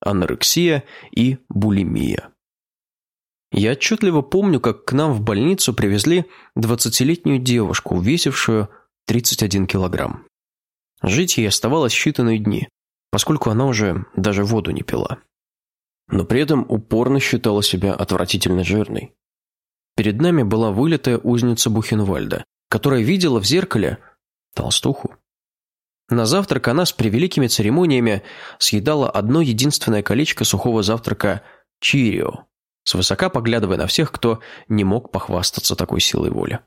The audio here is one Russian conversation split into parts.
анорексия и булимия. Я отчетливо помню, как к нам в больницу привезли 20-летнюю девушку, весившую 31 килограмм. Жить ей оставалось считанные дни, поскольку она уже даже воду не пила. Но при этом упорно считала себя отвратительно жирной. Перед нами была вылитая узница Бухенвальда, которая видела в зеркале толстуху. На завтрак она с превеликими церемониями съедала одно единственное колечко сухого завтрака «Чирио», свысока поглядывая на всех, кто не мог похвастаться такой силой воли.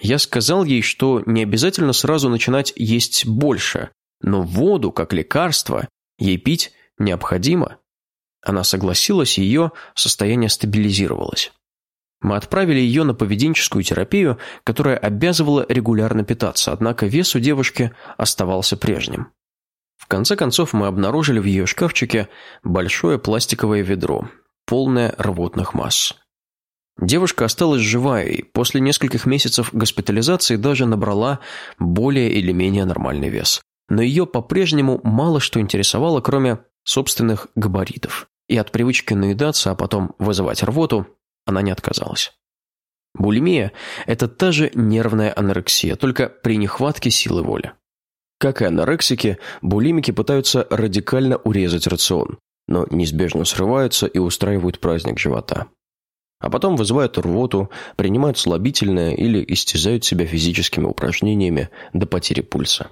Я сказал ей, что не обязательно сразу начинать есть больше, но воду, как лекарство, ей пить необходимо. Она согласилась, и ее состояние стабилизировалось. Мы отправили ее на поведенческую терапию, которая обязывала регулярно питаться, однако вес у девушки оставался прежним. В конце концов мы обнаружили в ее шкафчике большое пластиковое ведро, полное рвотных масс. Девушка осталась жива и после нескольких месяцев госпитализации даже набрала более или менее нормальный вес. Но ее по-прежнему мало что интересовало, кроме собственных габаритов. И от привычки наедаться, а потом вызывать рвоту, она не отказалась. Булимия – это та же нервная анорексия, только при нехватке силы воли. Как и анорексики, булимики пытаются радикально урезать рацион, но неизбежно срываются и устраивают праздник живота. А потом вызывают рвоту, принимают слабительное или истязают себя физическими упражнениями до потери пульса.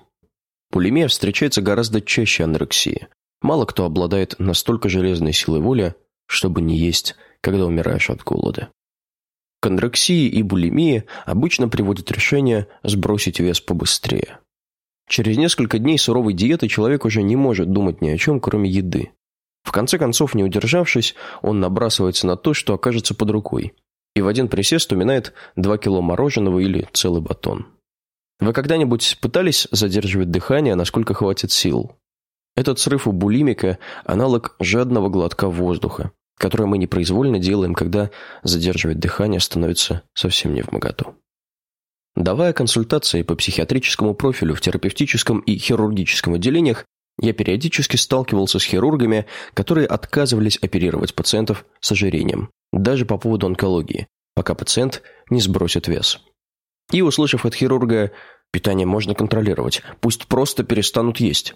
Булимия встречается гораздо чаще анорексии. Мало кто обладает настолько железной силой воли, чтобы не есть когда умираешь от голода. К и булимии обычно приводит решение сбросить вес побыстрее. Через несколько дней суровой диеты человек уже не может думать ни о чем, кроме еды. В конце концов, не удержавшись, он набрасывается на то, что окажется под рукой, и в один присест уминает 2 кило мороженого или целый батон. Вы когда-нибудь пытались задерживать дыхание, насколько хватит сил? Этот срыв у булимика – аналог жадного глотка воздуха которое мы непроизвольно делаем, когда задерживать дыхание становится совсем не в моготу. Давая консультации по психиатрическому профилю в терапевтическом и хирургическом отделениях, я периодически сталкивался с хирургами, которые отказывались оперировать пациентов с ожирением, даже по поводу онкологии, пока пациент не сбросит вес. И, услышав от хирурга «питание можно контролировать, пусть просто перестанут есть»,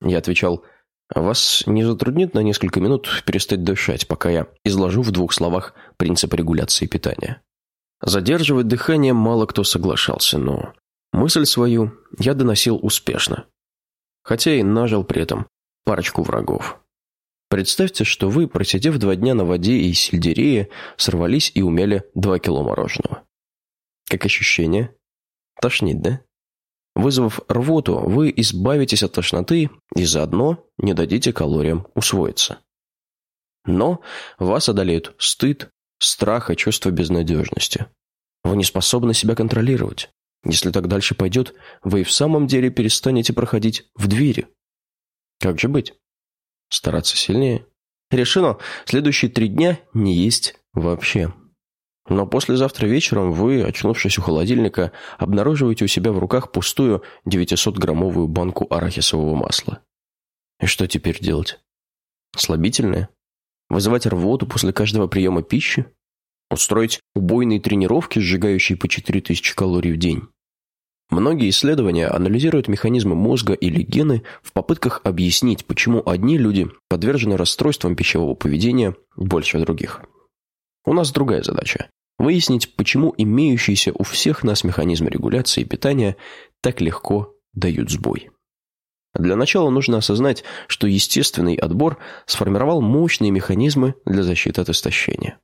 я отвечал – вас не затруднит на несколько минут перестать дышать, пока я изложу в двух словах принцип регуляции питания? Задерживать дыхание мало кто соглашался, но мысль свою я доносил успешно. Хотя и нажил при этом парочку врагов. Представьте, что вы, просидев два дня на воде и сельдерее, сорвались и умели два кило мороженого. Как ощущение? Тошнит, да? Вызвав рвоту, вы избавитесь от тошноты и заодно не дадите калориям усвоиться. Но вас одолеют стыд, страх и чувство безнадежности. Вы не способны себя контролировать. Если так дальше пойдет, вы и в самом деле перестанете проходить в двери. Как же быть? Стараться сильнее? Решено. Следующие три дня не есть вообще. Но послезавтра вечером вы, очнувшись у холодильника, обнаруживаете у себя в руках пустую 900-граммовую банку арахисового масла. И что теперь делать? Слабительное? Вызывать рвоту после каждого приема пищи? Устроить убойные тренировки, сжигающие по 4000 калорий в день? Многие исследования анализируют механизмы мозга или гены в попытках объяснить, почему одни люди подвержены расстройствам пищевого поведения больше других. У нас другая задача Выяснить, почему имеющиеся у всех нас механизмы регуляции питания так легко дают сбой. Для начала нужно осознать, что естественный отбор сформировал мощные механизмы для защиты от истощения.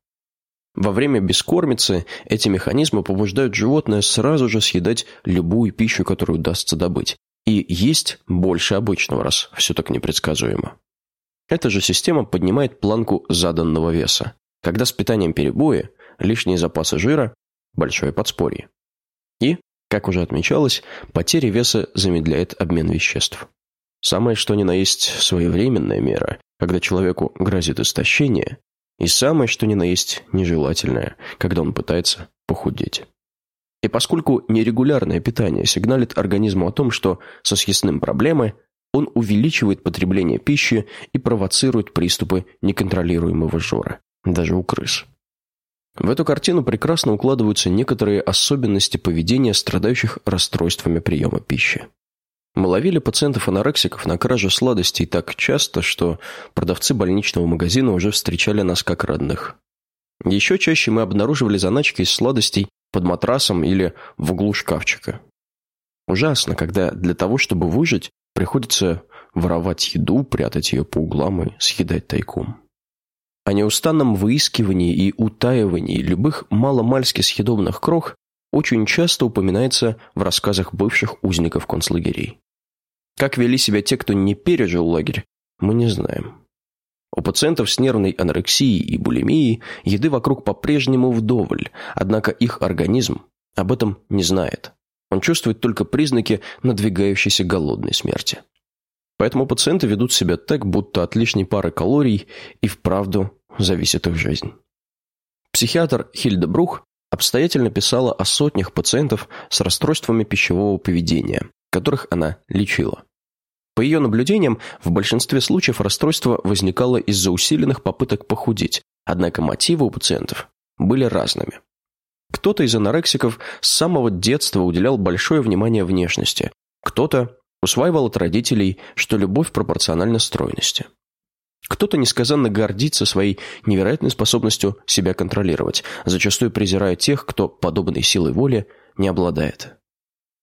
Во время бескормицы эти механизмы побуждают животное сразу же съедать любую пищу, которую удастся добыть, и есть больше обычного, раз все так непредсказуемо. Эта же система поднимает планку заданного веса. Когда с питанием перебои, лишние запасы жира, большое подспорье. И, как уже отмечалось, потеря веса замедляет обмен веществ. Самое что ни на есть своевременная мера, когда человеку грозит истощение, и самое что ни на есть нежелательное, когда он пытается похудеть. И поскольку нерегулярное питание сигналит организму о том, что со съестным проблемы, он увеличивает потребление пищи и провоцирует приступы неконтролируемого жора, даже у крыс. В эту картину прекрасно укладываются некоторые особенности поведения страдающих расстройствами приема пищи. Мы ловили пациентов-анорексиков на краже сладостей так часто, что продавцы больничного магазина уже встречали нас как родных. Еще чаще мы обнаруживали заначки из сладостей под матрасом или в углу шкафчика. Ужасно, когда для того, чтобы выжить, приходится воровать еду, прятать ее по углам и съедать тайком. О неустанном выискивании и утаивании любых маломальски съедобных крох очень часто упоминается в рассказах бывших узников концлагерей. Как вели себя те, кто не пережил лагерь, мы не знаем. У пациентов с нервной анорексией и булимией еды вокруг по-прежнему вдоволь, однако их организм об этом не знает. Он чувствует только признаки надвигающейся голодной смерти. Поэтому пациенты ведут себя так, будто от лишней пары калорий и вправду зависит их жизнь. Психиатр Хильда Брух обстоятельно писала о сотнях пациентов с расстройствами пищевого поведения, которых она лечила. По ее наблюдениям, в большинстве случаев расстройство возникало из-за усиленных попыток похудеть, однако мотивы у пациентов были разными. Кто-то из анорексиков с самого детства уделял большое внимание внешности, кто-то усваивал от родителей, что любовь пропорциональна стройности. Кто-то несказанно гордится своей невероятной способностью себя контролировать, зачастую презирая тех, кто подобной силой воли не обладает.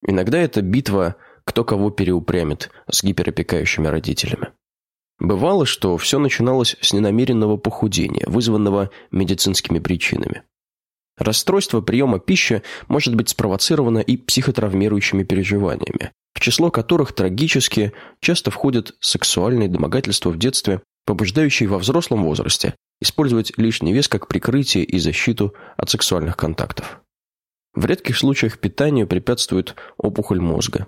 Иногда это битва кто кого переупрямит с гиперопекающими родителями. Бывало, что все начиналось с ненамеренного похудения, вызванного медицинскими причинами. Расстройство приема пищи может быть спровоцировано и психотравмирующими переживаниями, в число которых трагически часто входят сексуальные домогательства в детстве, побуждающие во взрослом возрасте использовать лишний вес как прикрытие и защиту от сексуальных контактов. В редких случаях питанию препятствует опухоль мозга,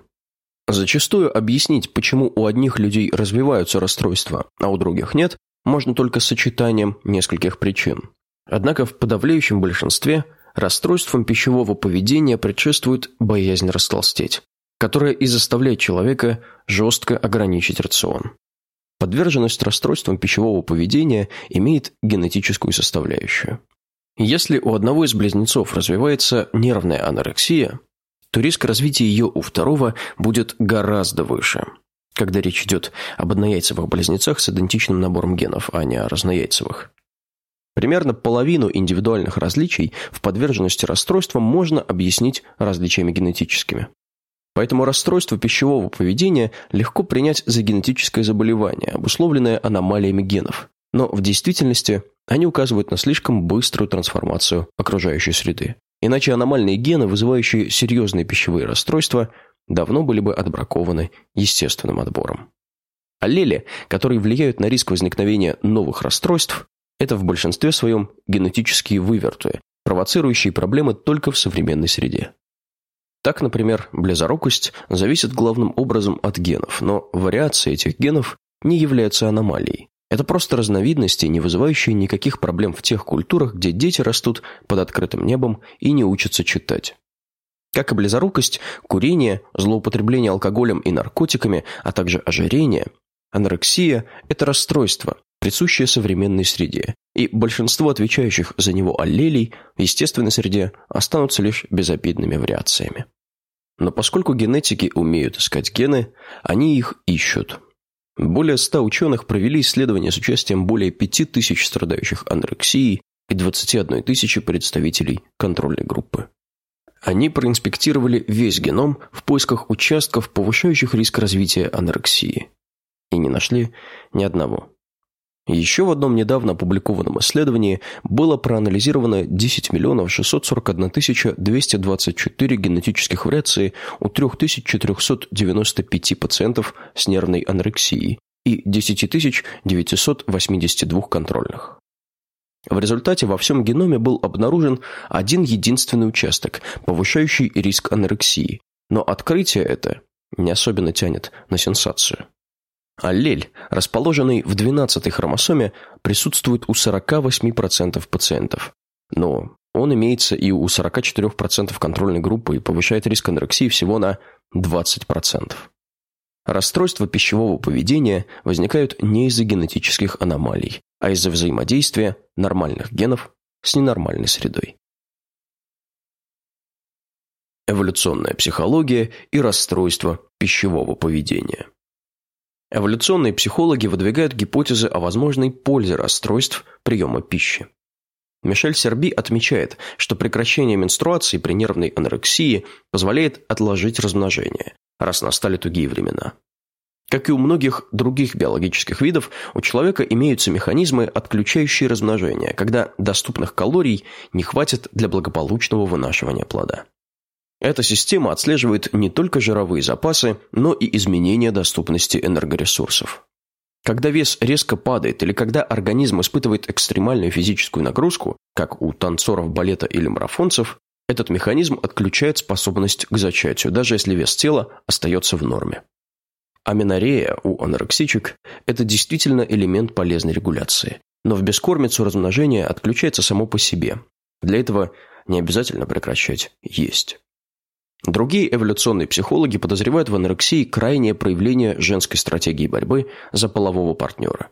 Зачастую объяснить, почему у одних людей развиваются расстройства, а у других нет, можно только сочетанием нескольких причин. Однако в подавляющем большинстве расстройствам пищевого поведения предшествует боязнь растолстеть, которая и заставляет человека жестко ограничить рацион. Подверженность расстройствам пищевого поведения имеет генетическую составляющую. Если у одного из близнецов развивается нервная анорексия, то риск развития ее у второго будет гораздо выше, когда речь идет об однояйцевых близнецах с идентичным набором генов, а не о разнояйцевых. Примерно половину индивидуальных различий в подверженности расстройствам можно объяснить различиями генетическими. Поэтому расстройство пищевого поведения легко принять за генетическое заболевание, обусловленное аномалиями генов. Но в действительности они указывают на слишком быструю трансформацию окружающей среды. Иначе аномальные гены, вызывающие серьезные пищевые расстройства, давно были бы отбракованы естественным отбором. Аллели, которые влияют на риск возникновения новых расстройств, это в большинстве своем генетические выверты, провоцирующие проблемы только в современной среде. Так, например, близорукость зависит главным образом от генов, но вариации этих генов не являются аномалией. Это просто разновидности, не вызывающие никаких проблем в тех культурах, где дети растут под открытым небом и не учатся читать. Как и близорукость, курение, злоупотребление алкоголем и наркотиками, а также ожирение, анорексия – это расстройство, присущее современной среде, и большинство отвечающих за него аллелей в естественной среде останутся лишь безобидными вариациями. Но поскольку генетики умеют искать гены, они их ищут – более ста ученых провели исследования с участием более пяти тысяч страдающих анорексией и 21 тысячи представителей контрольной группы. Они проинспектировали весь геном в поисках участков, повышающих риск развития анорексии. И не нашли ни одного. Еще в одном недавно опубликованном исследовании было проанализировано 10 миллионов 641 тысяча 224 генетических вариаций у 3495 пациентов с нервной анорексией и 10 982 контрольных. В результате во всем геноме был обнаружен один единственный участок, повышающий риск анорексии, но открытие это не особенно тянет на сенсацию. Аллель, расположенный в 12-й хромосоме, присутствует у 48% пациентов. Но он имеется и у 44% контрольной группы и повышает риск анорексии всего на 20%. Расстройства пищевого поведения возникают не из-за генетических аномалий, а из-за взаимодействия нормальных генов с ненормальной средой. Эволюционная психология и расстройства пищевого поведения. Эволюционные психологи выдвигают гипотезы о возможной пользе расстройств приема пищи. Мишель Серби отмечает, что прекращение менструации при нервной анорексии позволяет отложить размножение, раз настали тугие времена. Как и у многих других биологических видов, у человека имеются механизмы, отключающие размножение, когда доступных калорий не хватит для благополучного вынашивания плода. Эта система отслеживает не только жировые запасы, но и изменения доступности энергоресурсов. Когда вес резко падает или когда организм испытывает экстремальную физическую нагрузку, как у танцоров балета или марафонцев, этот механизм отключает способность к зачатию, даже если вес тела остается в норме. Аминорея у анорексичек – это действительно элемент полезной регуляции. Но в бескормицу размножение отключается само по себе. Для этого не обязательно прекращать есть. Другие эволюционные психологи подозревают в анорексии крайнее проявление женской стратегии борьбы за полового партнера.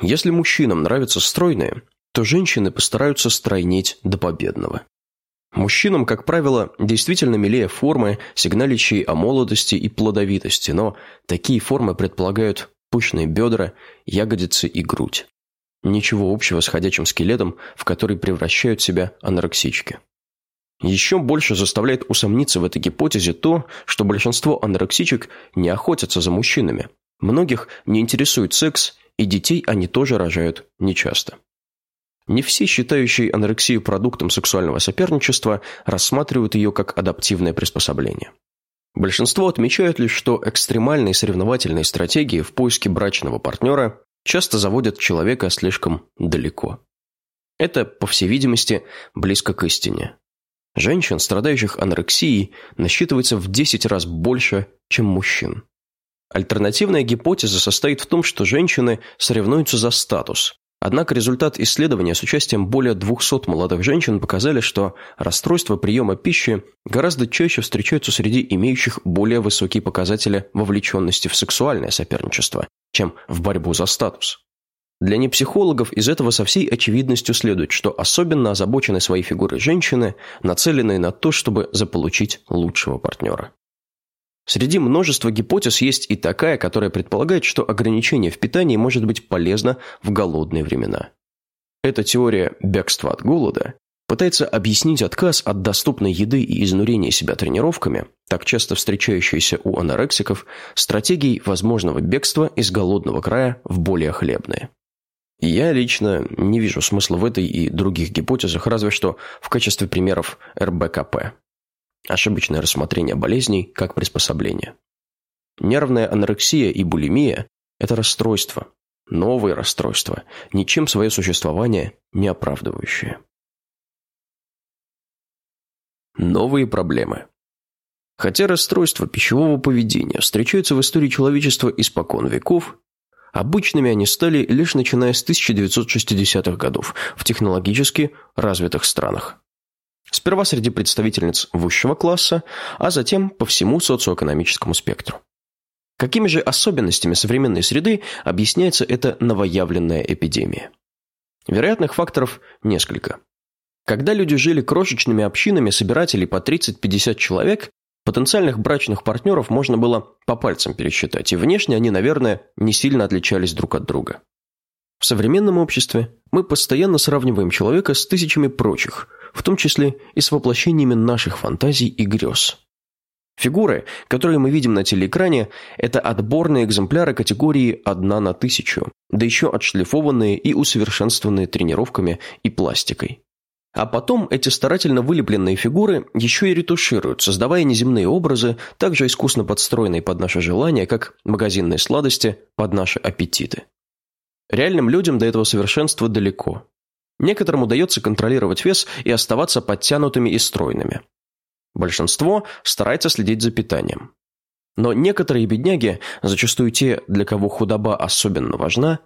Если мужчинам нравятся стройные, то женщины постараются стройнеть до победного. Мужчинам, как правило, действительно милее формы, сигналищие о молодости и плодовитости, но такие формы предполагают пышные бедра, ягодицы и грудь. Ничего общего с ходячим скелетом, в который превращают себя анорексички. Еще больше заставляет усомниться в этой гипотезе то, что большинство анорексичек не охотятся за мужчинами. Многих не интересует секс, и детей они тоже рожают нечасто. Не все, считающие анорексию продуктом сексуального соперничества, рассматривают ее как адаптивное приспособление. Большинство отмечают лишь, что экстремальные соревновательные стратегии в поиске брачного партнера часто заводят человека слишком далеко. Это, по всей видимости, близко к истине. Женщин, страдающих анорексией, насчитывается в 10 раз больше, чем мужчин. Альтернативная гипотеза состоит в том, что женщины соревнуются за статус. Однако результат исследования с участием более 200 молодых женщин показали, что расстройства приема пищи гораздо чаще встречаются среди имеющих более высокие показатели вовлеченности в сексуальное соперничество, чем в борьбу за статус. Для непсихологов из этого со всей очевидностью следует, что особенно озабочены своей фигурой женщины, нацеленные на то, чтобы заполучить лучшего партнера. Среди множества гипотез есть и такая, которая предполагает, что ограничение в питании может быть полезно в голодные времена. Эта теория бегства от голода пытается объяснить отказ от доступной еды и изнурение себя тренировками, так часто встречающиеся у анорексиков, стратегией возможного бегства из голодного края в более хлебные. Я лично не вижу смысла в этой и других гипотезах, разве что в качестве примеров РБКП. Ошибочное рассмотрение болезней как приспособление. Нервная анорексия и булимия – это расстройство, новые расстройства, ничем свое существование не оправдывающие. Новые проблемы. Хотя расстройства пищевого поведения встречаются в истории человечества испокон веков, Обычными они стали лишь начиная с 1960-х годов в технологически развитых странах. Сперва среди представительниц высшего класса, а затем по всему социоэкономическому спектру. Какими же особенностями современной среды объясняется эта новоявленная эпидемия? Вероятных факторов несколько. Когда люди жили крошечными общинами собирателей по 30-50 человек, Потенциальных брачных партнеров можно было по пальцам пересчитать, и внешне они, наверное, не сильно отличались друг от друга. В современном обществе мы постоянно сравниваем человека с тысячами прочих, в том числе и с воплощениями наших фантазий и грез. Фигуры, которые мы видим на телеэкране, это отборные экземпляры категории «одна на тысячу», да еще отшлифованные и усовершенствованные тренировками и пластикой. А потом эти старательно вылепленные фигуры еще и ретушируют, создавая неземные образы, также искусно подстроенные под наши желания, как магазинные сладости под наши аппетиты. Реальным людям до этого совершенства далеко. Некоторым удается контролировать вес и оставаться подтянутыми и стройными. Большинство старается следить за питанием. Но некоторые бедняги, зачастую те, для кого худоба особенно важна,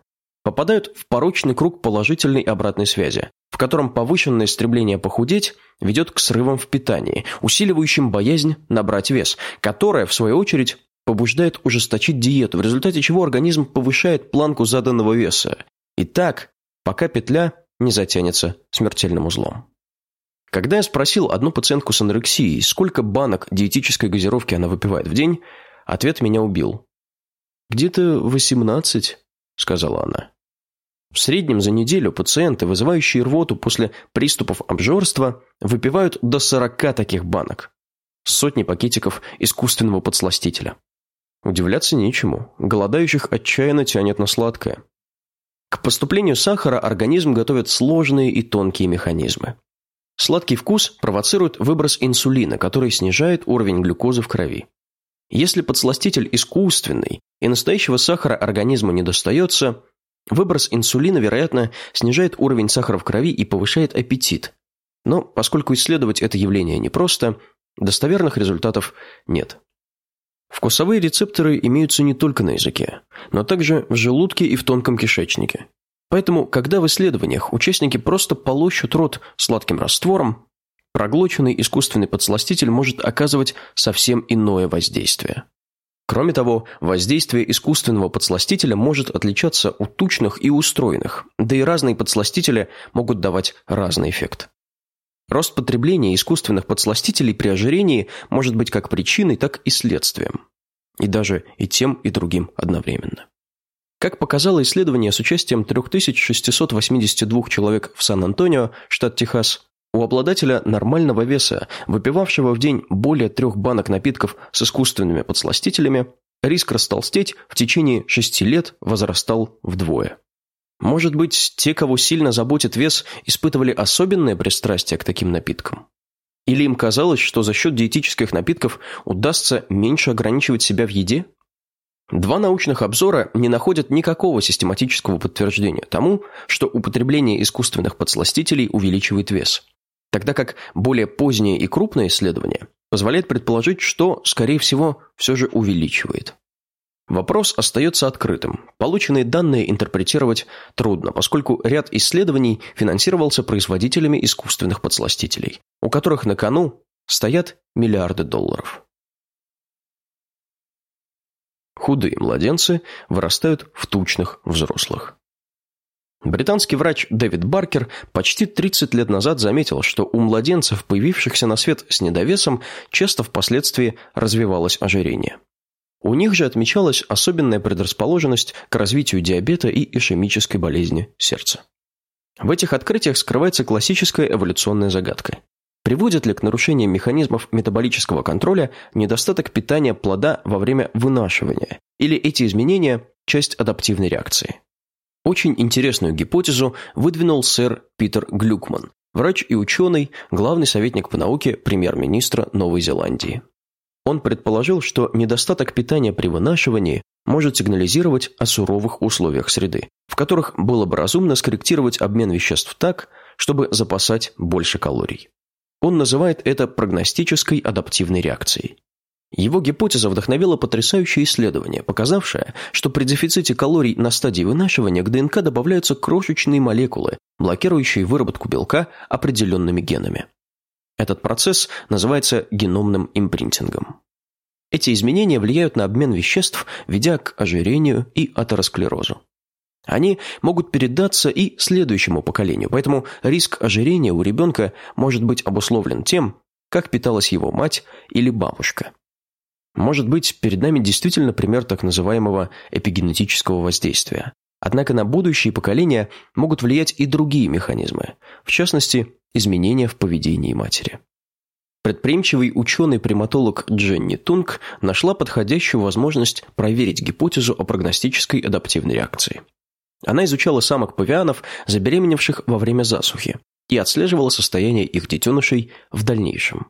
попадают в порочный круг положительной обратной связи, в котором повышенное стремление похудеть ведет к срывам в питании, усиливающим боязнь набрать вес, которая, в свою очередь, побуждает ужесточить диету, в результате чего организм повышает планку заданного веса. И так, пока петля не затянется смертельным узлом. Когда я спросил одну пациентку с анорексией, сколько банок диетической газировки она выпивает в день, ответ меня убил. «Где-то 18», — сказала она. В среднем за неделю пациенты, вызывающие рвоту после приступов обжорства, выпивают до 40 таких банок. Сотни пакетиков искусственного подсластителя. Удивляться нечему. Голодающих отчаянно тянет на сладкое. К поступлению сахара организм готовит сложные и тонкие механизмы. Сладкий вкус провоцирует выброс инсулина, который снижает уровень глюкозы в крови. Если подсластитель искусственный и настоящего сахара организму не достается, выброс инсулина, вероятно, снижает уровень сахара в крови и повышает аппетит. Но поскольку исследовать это явление непросто, достоверных результатов нет. Вкусовые рецепторы имеются не только на языке, но также в желудке и в тонком кишечнике. Поэтому, когда в исследованиях участники просто полощут рот сладким раствором, проглоченный искусственный подсластитель может оказывать совсем иное воздействие. Кроме того, воздействие искусственного подсластителя может отличаться у тучных и устроенных, да и разные подсластители могут давать разный эффект. Рост потребления искусственных подсластителей при ожирении может быть как причиной, так и следствием. И даже и тем, и другим одновременно. Как показало исследование с участием 3682 человек в Сан-Антонио, штат Техас, у обладателя нормального веса, выпивавшего в день более трех банок напитков с искусственными подсластителями, риск растолстеть в течение шести лет возрастал вдвое. Может быть, те, кого сильно заботит вес, испытывали особенное пристрастие к таким напиткам? Или им казалось, что за счет диетических напитков удастся меньше ограничивать себя в еде? Два научных обзора не находят никакого систематического подтверждения тому, что употребление искусственных подсластителей увеличивает вес, тогда как более позднее и крупное исследование позволяет предположить, что, скорее всего, все же увеличивает. Вопрос остается открытым. Полученные данные интерпретировать трудно, поскольку ряд исследований финансировался производителями искусственных подсластителей, у которых на кону стоят миллиарды долларов. Худые младенцы вырастают в тучных взрослых. Британский врач Дэвид Баркер почти 30 лет назад заметил, что у младенцев, появившихся на свет с недовесом, часто впоследствии развивалось ожирение. У них же отмечалась особенная предрасположенность к развитию диабета и ишемической болезни сердца. В этих открытиях скрывается классическая эволюционная загадка. Приводит ли к нарушениям механизмов метаболического контроля недостаток питания плода во время вынашивания, или эти изменения – часть адаптивной реакции? Очень интересную гипотезу выдвинул сэр Питер Глюкман, врач и ученый, главный советник по науке премьер-министра Новой Зеландии. Он предположил, что недостаток питания при вынашивании может сигнализировать о суровых условиях среды, в которых было бы разумно скорректировать обмен веществ так, чтобы запасать больше калорий. Он называет это прогностической адаптивной реакцией. Его гипотеза вдохновила потрясающее исследование, показавшее, что при дефиците калорий на стадии вынашивания к ДНК добавляются крошечные молекулы, блокирующие выработку белка определенными генами. Этот процесс называется геномным импринтингом. Эти изменения влияют на обмен веществ, ведя к ожирению и атеросклерозу. Они могут передаться и следующему поколению, поэтому риск ожирения у ребенка может быть обусловлен тем, как питалась его мать или бабушка. Может быть, перед нами действительно пример так называемого эпигенетического воздействия. Однако на будущие поколения могут влиять и другие механизмы, в частности, изменения в поведении матери. Предприимчивый ученый-приматолог Дженни Тунг нашла подходящую возможность проверить гипотезу о прогностической адаптивной реакции. Она изучала самок павианов, забеременевших во время засухи, и отслеживала состояние их детенышей в дальнейшем.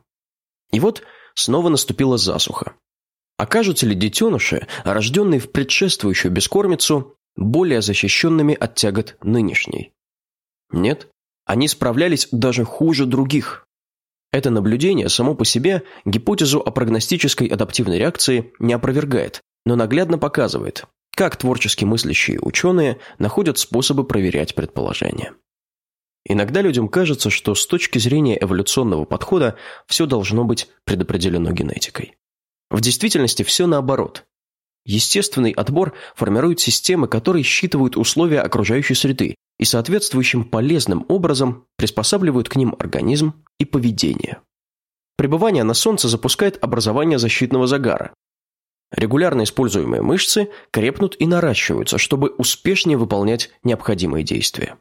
И вот снова наступила засуха. Окажутся ли детеныши, рожденные в предшествующую бескормицу, более защищенными от тягот нынешней? Нет, они справлялись даже хуже других. Это наблюдение само по себе гипотезу о прогностической адаптивной реакции не опровергает, но наглядно показывает, как творчески мыслящие ученые находят способы проверять предположения. Иногда людям кажется, что с точки зрения эволюционного подхода все должно быть предопределено генетикой. В действительности все наоборот. Естественный отбор формирует системы, которые считывают условия окружающей среды и соответствующим полезным образом приспосабливают к ним организм и поведение. Пребывание на солнце запускает образование защитного загара. Регулярно используемые мышцы крепнут и наращиваются, чтобы успешнее выполнять необходимые действия.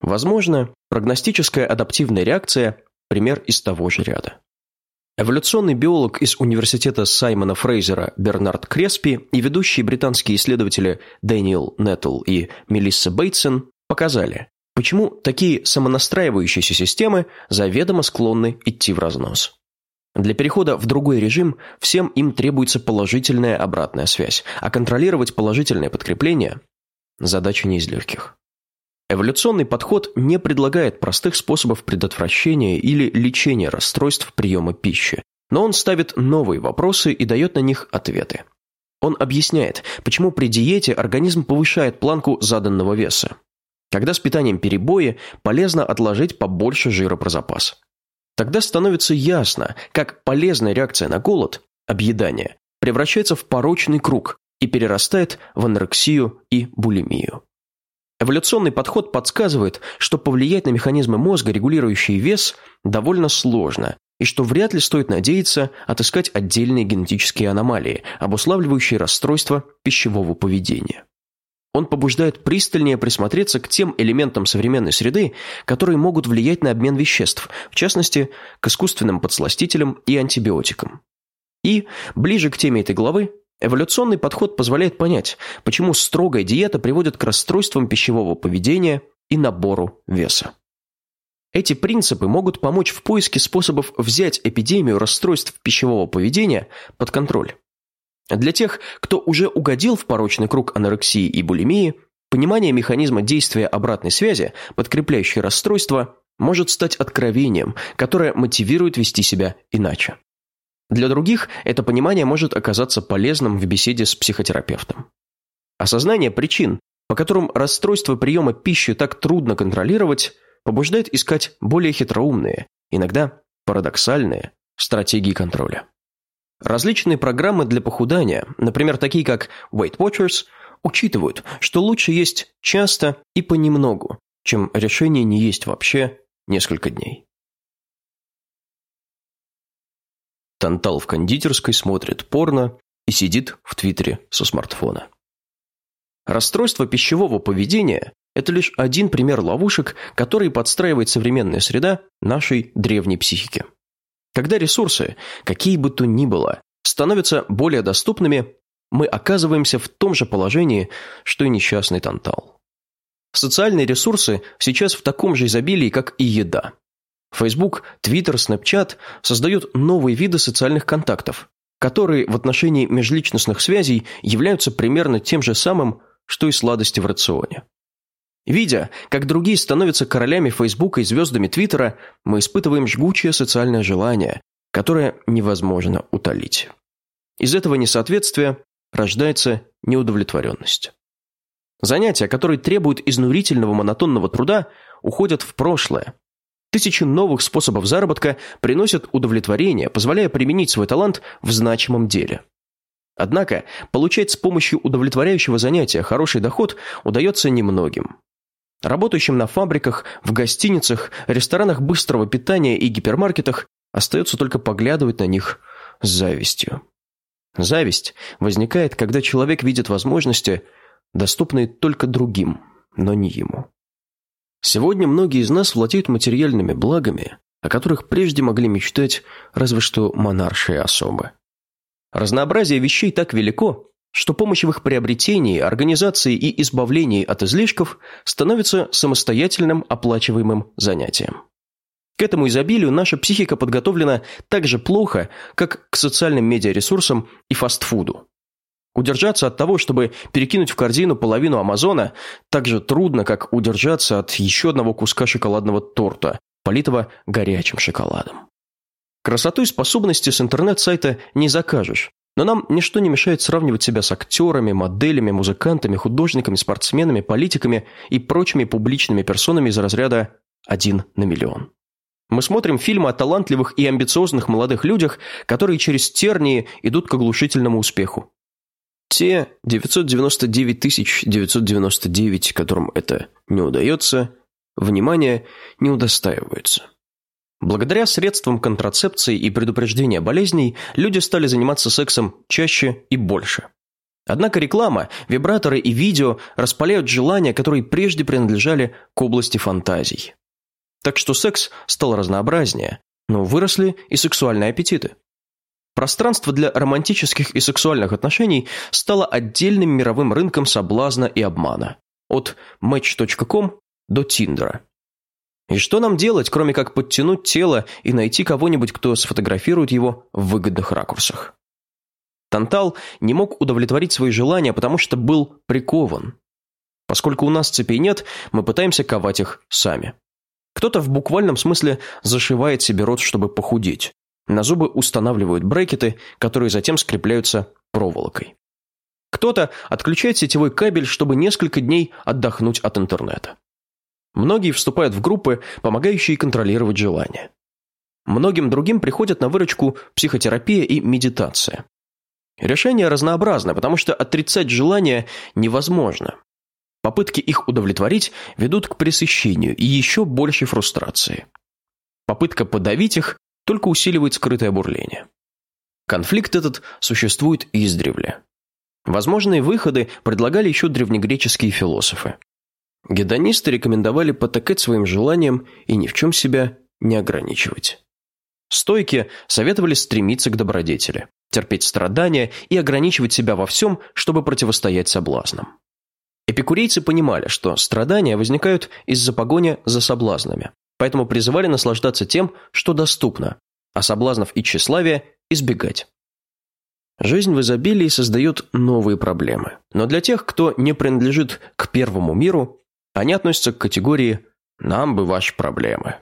Возможно, прогностическая адаптивная реакция – пример из того же ряда. Эволюционный биолог из университета Саймона Фрейзера Бернард Креспи и ведущие британские исследователи Дэниел Неттл и Мелисса Бейтсон показали, почему такие самонастраивающиеся системы заведомо склонны идти в разнос. Для перехода в другой режим всем им требуется положительная обратная связь, а контролировать положительное подкрепление – задача не из легких. Эволюционный подход не предлагает простых способов предотвращения или лечения расстройств приема пищи, но он ставит новые вопросы и дает на них ответы. Он объясняет, почему при диете организм повышает планку заданного веса. Когда с питанием перебои, полезно отложить побольше жира про запас. Тогда становится ясно, как полезная реакция на голод, объедание, превращается в порочный круг и перерастает в анорексию и булимию. Эволюционный подход подсказывает, что повлиять на механизмы мозга, регулирующие вес, довольно сложно, и что вряд ли стоит надеяться отыскать отдельные генетические аномалии, обуславливающие расстройства пищевого поведения. Он побуждает пристальнее присмотреться к тем элементам современной среды, которые могут влиять на обмен веществ, в частности, к искусственным подсластителям и антибиотикам. И, ближе к теме этой главы, Эволюционный подход позволяет понять, почему строгая диета приводит к расстройствам пищевого поведения и набору веса. Эти принципы могут помочь в поиске способов взять эпидемию расстройств пищевого поведения под контроль. Для тех, кто уже угодил в порочный круг анорексии и булимии, понимание механизма действия обратной связи, подкрепляющей расстройство, может стать откровением, которое мотивирует вести себя иначе. Для других это понимание может оказаться полезным в беседе с психотерапевтом. Осознание причин, по которым расстройство приема пищи так трудно контролировать, побуждает искать более хитроумные, иногда парадоксальные, стратегии контроля. Различные программы для похудания, например, такие как Weight Watchers, учитывают, что лучше есть часто и понемногу, чем решение не есть вообще несколько дней. Тантал в кондитерской смотрит порно и сидит в Твиттере со смартфона. Расстройство пищевого поведения – это лишь один пример ловушек, которые подстраивает современная среда нашей древней психики. Когда ресурсы, какие бы то ни было, становятся более доступными, мы оказываемся в том же положении, что и несчастный Тантал. Социальные ресурсы сейчас в таком же изобилии, как и еда. Facebook, Twitter, Snapchat создают новые виды социальных контактов, которые в отношении межличностных связей являются примерно тем же самым, что и сладости в рационе. Видя, как другие становятся королями Фейсбука и звездами Твиттера, мы испытываем жгучее социальное желание, которое невозможно утолить. Из этого несоответствия рождается неудовлетворенность. Занятия, которые требуют изнурительного монотонного труда, уходят в прошлое, Тысячи новых способов заработка приносят удовлетворение, позволяя применить свой талант в значимом деле. Однако, получать с помощью удовлетворяющего занятия хороший доход удается немногим. Работающим на фабриках, в гостиницах, ресторанах быстрого питания и гипермаркетах остается только поглядывать на них с завистью. Зависть возникает, когда человек видит возможности, доступные только другим, но не ему. Сегодня многие из нас владеют материальными благами, о которых прежде могли мечтать разве что монаршие особы. Разнообразие вещей так велико, что помощь в их приобретении, организации и избавлении от излишков становится самостоятельным оплачиваемым занятием. К этому изобилию наша психика подготовлена так же плохо, как к социальным медиаресурсам и фастфуду. Удержаться от того, чтобы перекинуть в корзину половину Амазона, так же трудно, как удержаться от еще одного куска шоколадного торта, политого горячим шоколадом. Красоту и способности с интернет-сайта не закажешь, но нам ничто не мешает сравнивать себя с актерами, моделями, музыкантами, художниками, спортсменами, политиками и прочими публичными персонами из разряда «один на миллион». Мы смотрим фильмы о талантливых и амбициозных молодых людях, которые через тернии идут к оглушительному успеху. Те 999 999, которым это не удается, внимания не удостаиваются. Благодаря средствам контрацепции и предупреждения болезней люди стали заниматься сексом чаще и больше. Однако реклама, вибраторы и видео распаляют желания, которые прежде принадлежали к области фантазий. Так что секс стал разнообразнее, но выросли и сексуальные аппетиты. Пространство для романтических и сексуальных отношений стало отдельным мировым рынком соблазна и обмана. От Match.com до Тиндера. И что нам делать, кроме как подтянуть тело и найти кого-нибудь, кто сфотографирует его в выгодных ракурсах? Тантал не мог удовлетворить свои желания, потому что был прикован. Поскольку у нас цепей нет, мы пытаемся ковать их сами. Кто-то в буквальном смысле зашивает себе рот, чтобы похудеть. На зубы устанавливают брекеты, которые затем скрепляются проволокой. Кто-то отключает сетевой кабель, чтобы несколько дней отдохнуть от интернета. Многие вступают в группы, помогающие контролировать желания. Многим другим приходят на выручку психотерапия и медитация. Решение разнообразно, потому что отрицать желания невозможно. Попытки их удовлетворить ведут к пресыщению и еще большей фрустрации. Попытка подавить их только усиливает скрытое бурление. Конфликт этот существует издревле. Возможные выходы предлагали еще древнегреческие философы. Гедонисты рекомендовали потакать своим желаниям и ни в чем себя не ограничивать. Стойки советовали стремиться к добродетели, терпеть страдания и ограничивать себя во всем, чтобы противостоять соблазнам. Эпикурейцы понимали, что страдания возникают из-за погони за соблазнами, поэтому призывали наслаждаться тем, что доступно, а соблазнов и тщеславия избегать. Жизнь в изобилии создает новые проблемы. Но для тех, кто не принадлежит к первому миру, они относятся к категории «нам бы ваши проблемы».